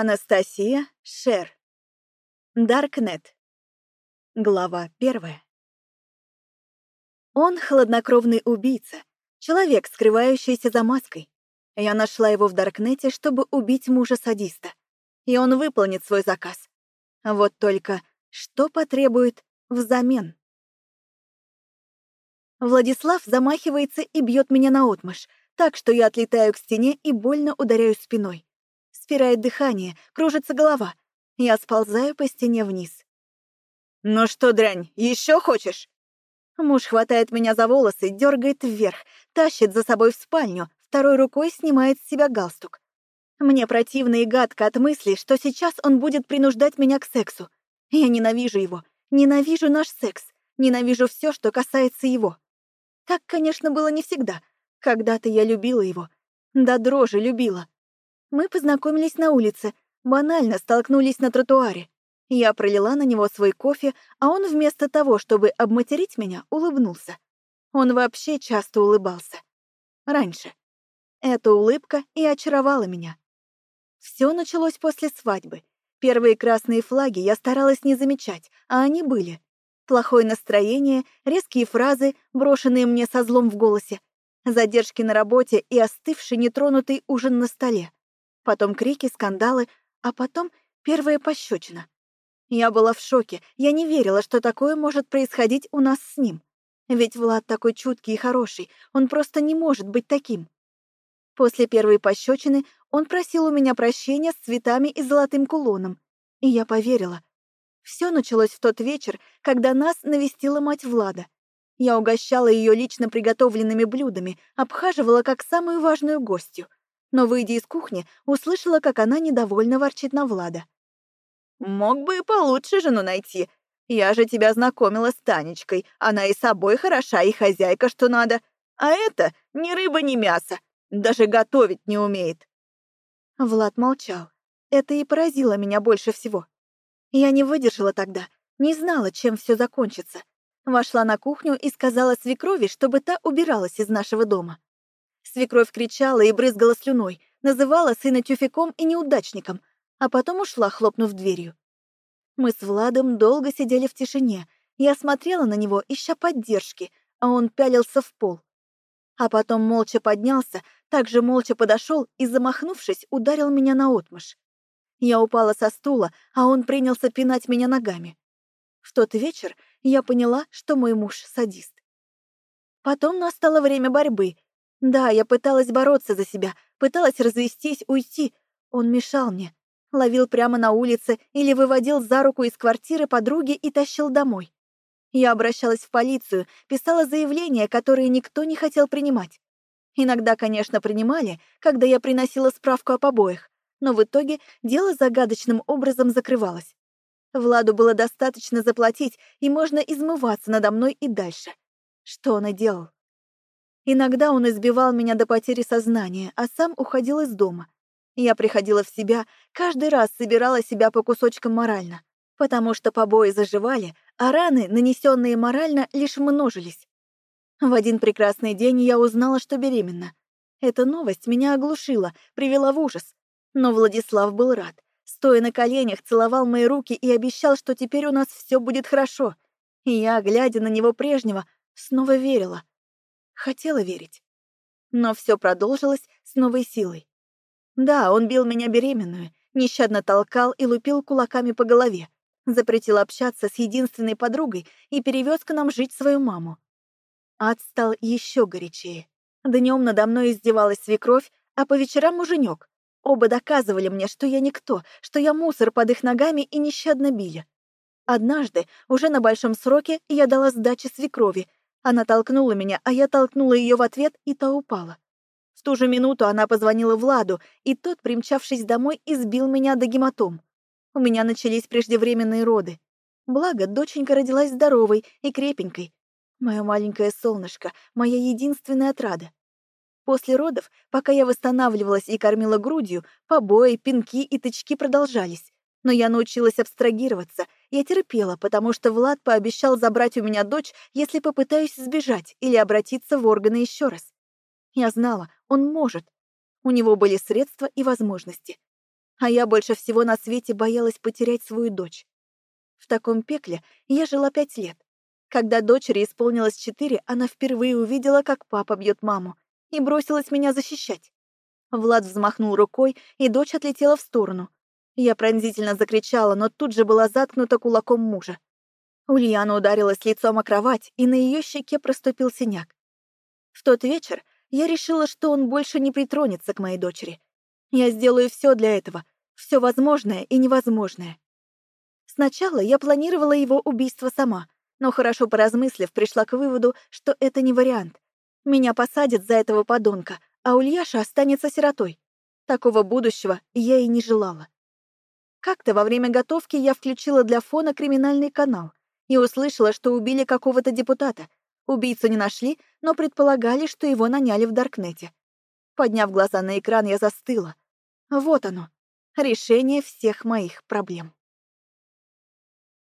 Анастасия Шер. Даркнет. Глава первая. Он хладнокровный убийца, человек, скрывающийся за маской. Я нашла его в Даркнете, чтобы убить мужа-садиста. И он выполнит свой заказ. Вот только что потребует взамен? Владислав замахивается и бьет меня наотмашь, так что я отлетаю к стене и больно ударяю спиной. Спирает дыхание, кружится голова. Я сползаю по стене вниз. «Ну что, дрянь, еще хочешь?» Муж хватает меня за волосы, дергает вверх, тащит за собой в спальню, второй рукой снимает с себя галстук. Мне противно и гадко от мысли, что сейчас он будет принуждать меня к сексу. Я ненавижу его, ненавижу наш секс, ненавижу все, что касается его. Так, конечно, было не всегда. Когда-то я любила его. До дрожи любила. Мы познакомились на улице, банально столкнулись на тротуаре. Я пролила на него свой кофе, а он вместо того, чтобы обматерить меня, улыбнулся. Он вообще часто улыбался. Раньше. Эта улыбка и очаровала меня. Все началось после свадьбы. Первые красные флаги я старалась не замечать, а они были. Плохое настроение, резкие фразы, брошенные мне со злом в голосе, задержки на работе и остывший нетронутый ужин на столе. Потом крики, скандалы, а потом первая пощечина. Я была в шоке, я не верила, что такое может происходить у нас с ним. Ведь Влад такой чуткий и хороший, он просто не может быть таким. После первой пощечины он просил у меня прощения с цветами и золотым кулоном, и я поверила. Все началось в тот вечер, когда нас навестила мать Влада. Я угощала ее лично приготовленными блюдами, обхаживала как самую важную гостью — но, выйдя из кухни, услышала, как она недовольно ворчит на Влада. «Мог бы и получше жену найти. Я же тебя знакомила с Танечкой. Она и собой хороша, и хозяйка, что надо. А это ни рыба, ни мясо. Даже готовить не умеет». Влад молчал. Это и поразило меня больше всего. Я не выдержала тогда, не знала, чем все закончится. Вошла на кухню и сказала свекрови, чтобы та убиралась из нашего дома. Свекровь кричала и брызгала слюной, называла сына тюфяком и неудачником, а потом ушла, хлопнув дверью. Мы с Владом долго сидели в тишине. Я смотрела на него, ища поддержки, а он пялился в пол. А потом молча поднялся, также молча подошел и, замахнувшись, ударил меня наотмашь. Я упала со стула, а он принялся пинать меня ногами. В тот вечер я поняла, что мой муж — садист. Потом настало время борьбы, да, я пыталась бороться за себя, пыталась развестись, уйти. Он мешал мне. Ловил прямо на улице или выводил за руку из квартиры подруги и тащил домой. Я обращалась в полицию, писала заявления, которые никто не хотел принимать. Иногда, конечно, принимали, когда я приносила справку о побоях, но в итоге дело загадочным образом закрывалось. Владу было достаточно заплатить, и можно измываться надо мной и дальше. Что он и делал. Иногда он избивал меня до потери сознания, а сам уходил из дома. Я приходила в себя, каждый раз собирала себя по кусочкам морально, потому что побои заживали, а раны, нанесенные морально, лишь множились. В один прекрасный день я узнала, что беременна. Эта новость меня оглушила, привела в ужас. Но Владислав был рад. Стоя на коленях, целовал мои руки и обещал, что теперь у нас все будет хорошо. И я, глядя на него прежнего, снова верила — Хотела верить. Но все продолжилось с новой силой. Да, он бил меня беременную, нещадно толкал и лупил кулаками по голове, запретил общаться с единственной подругой и перевез к нам жить свою маму. Ад стал еще горячее. Днем надо мной издевалась свекровь, а по вечерам муженек. Оба доказывали мне, что я никто, что я мусор под их ногами и нещадно били. Однажды, уже на большом сроке, я дала сдачи свекрови, она толкнула меня, а я толкнула ее в ответ, и та упала. В ту же минуту она позвонила Владу, и тот, примчавшись домой, избил меня до гематом. У меня начались преждевременные роды. Благо, доченька родилась здоровой и крепенькой. Мое маленькое солнышко, моя единственная отрада. После родов, пока я восстанавливалась и кормила грудью, побои, пинки и тычки продолжались. Но я научилась абстрагироваться. Я терпела, потому что Влад пообещал забрать у меня дочь, если попытаюсь сбежать или обратиться в органы еще раз. Я знала, он может. У него были средства и возможности. А я больше всего на свете боялась потерять свою дочь. В таком пекле я жила пять лет. Когда дочери исполнилось четыре, она впервые увидела, как папа бьет маму, и бросилась меня защищать. Влад взмахнул рукой, и дочь отлетела в сторону. Я пронзительно закричала, но тут же была заткнута кулаком мужа. Ульяна ударилась лицом о кровать, и на ее щеке проступил синяк. В тот вечер я решила, что он больше не притронется к моей дочери. Я сделаю все для этого, все возможное и невозможное. Сначала я планировала его убийство сама, но хорошо поразмыслив, пришла к выводу, что это не вариант. Меня посадят за этого подонка, а Ульяша останется сиротой. Такого будущего я и не желала. Как-то во время готовки я включила для фона криминальный канал и услышала, что убили какого-то депутата. Убийцу не нашли, но предполагали, что его наняли в Даркнете. Подняв глаза на экран, я застыла. Вот оно, решение всех моих проблем.